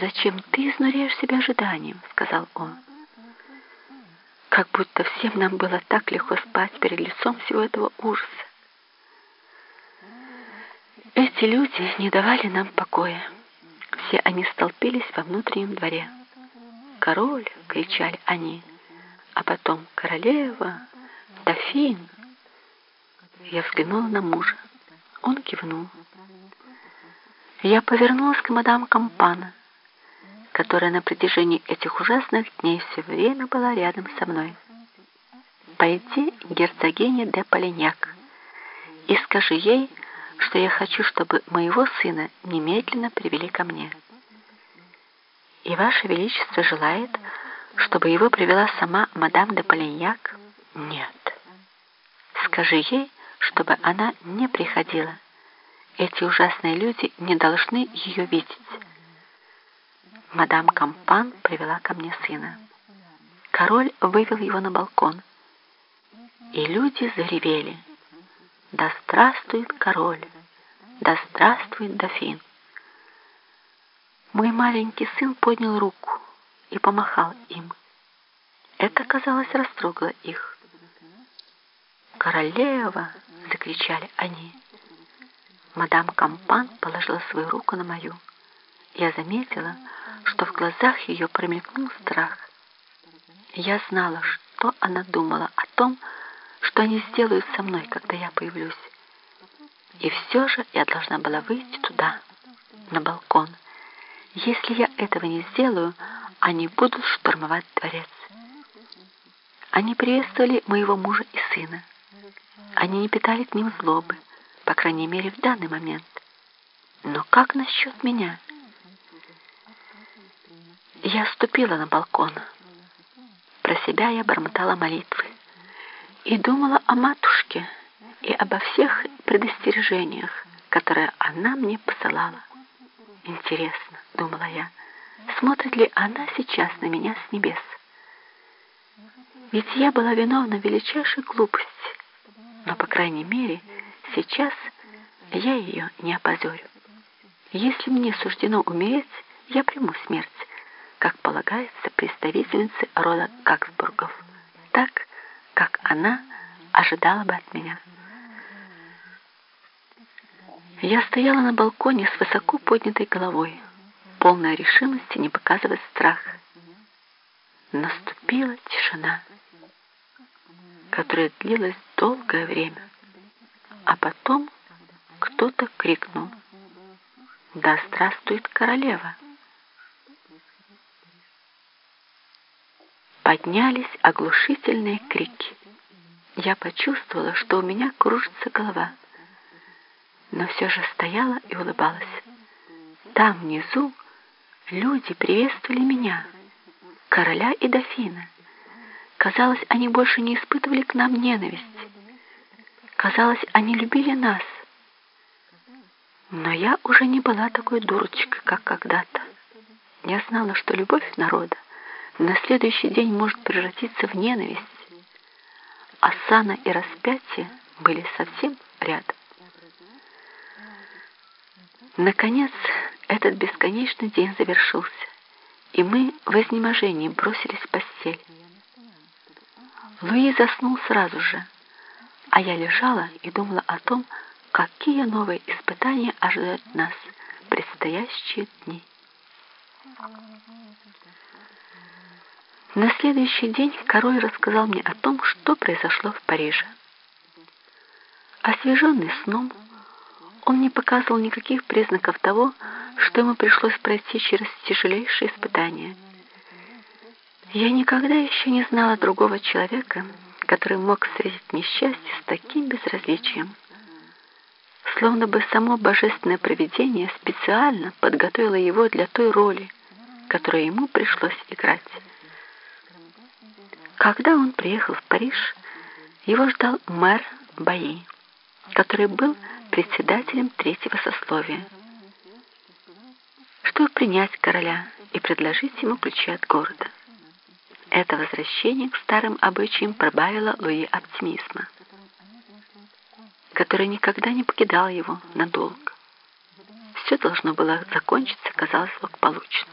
«Зачем ты изнуряешь себя ожиданием?» — сказал он. «Как будто всем нам было так легко спать перед лицом всего этого ужаса. Эти люди не давали нам покоя. Все они столпились во внутреннем дворе. «Король!» — кричали они, а потом «Королева!» «Дофин!» Я взглянула на мужа. Он кивнул. Я повернулась к мадам Кампана, которая на протяжении этих ужасных дней все время была рядом со мной. «Пойди к герцогине де Полиняк и скажи ей, что я хочу, чтобы моего сына немедленно привели ко мне. И Ваше Величество желает, чтобы его привела сама мадам де Полиньяк? Нет. Скажи ей, чтобы она не приходила. Эти ужасные люди не должны ее видеть. Мадам Кампан привела ко мне сына. Король вывел его на балкон, и люди заревели. Да здравствует король! Да здравствует дофин! Мой маленький сын поднял руку и помахал им. Это, казалось, растрогало их. «Королева!» — закричали они. Мадам Кампан положила свою руку на мою. Я заметила, что в глазах ее промелькнул страх. Я знала, что она думала о том, что они сделают со мной, когда я появлюсь. И все же я должна была выйти туда, на балкон. Если я этого не сделаю, они будут штурмовать дворец. Они приветствовали моего мужа и сына. Они не питали к ним злобы, по крайней мере, в данный момент. Но как насчет меня? Я ступила на балкон. Про себя я бормотала молитвы и думала о матушке и обо всех предостережениях, которые она мне посылала. Интересно, думала я, смотрит ли она сейчас на меня с небес? Ведь я была виновна величайшей глупости, но, по крайней мере, сейчас я ее не опозорю. Если мне суждено умереть, я приму смерть, как полагается представительнице рода Гаксбургов, так, как она ожидала бы от меня. Я стояла на балконе с высоко поднятой головой, полная решимости не показывать страх. Наступила тишина которая длилась долгое время. А потом кто-то крикнул «Да здравствует королева!» Поднялись оглушительные крики. Я почувствовала, что у меня кружится голова, но все же стояла и улыбалась. Там внизу люди приветствовали меня, короля и дофина. Казалось, они больше не испытывали к нам ненависти. Казалось, они любили нас. Но я уже не была такой дурочкой, как когда-то. Я знала, что любовь народа на следующий день может превратиться в ненависть. Асана и распятие были совсем рядом. Наконец, этот бесконечный день завершился, и мы в изнеможении бросились в постель. Луи заснул сразу же, а я лежала и думала о том, какие новые испытания ожидают нас в предстоящие дни. На следующий день король рассказал мне о том, что произошло в Париже. Освеженный сном, он не показывал никаких признаков того, что ему пришлось пройти через тяжелейшие испытания – я никогда еще не знала другого человека, который мог встретить несчастье с таким безразличием. Словно бы само божественное провидение специально подготовило его для той роли, которую ему пришлось играть. Когда он приехал в Париж, его ждал мэр Баи, который был председателем третьего сословия, чтобы принять короля и предложить ему ключи от города. Это возвращение к старым обычаям пробавило Луи оптимизма, который никогда не покидал его надолго. Все должно было закончиться, казалось, благополучно.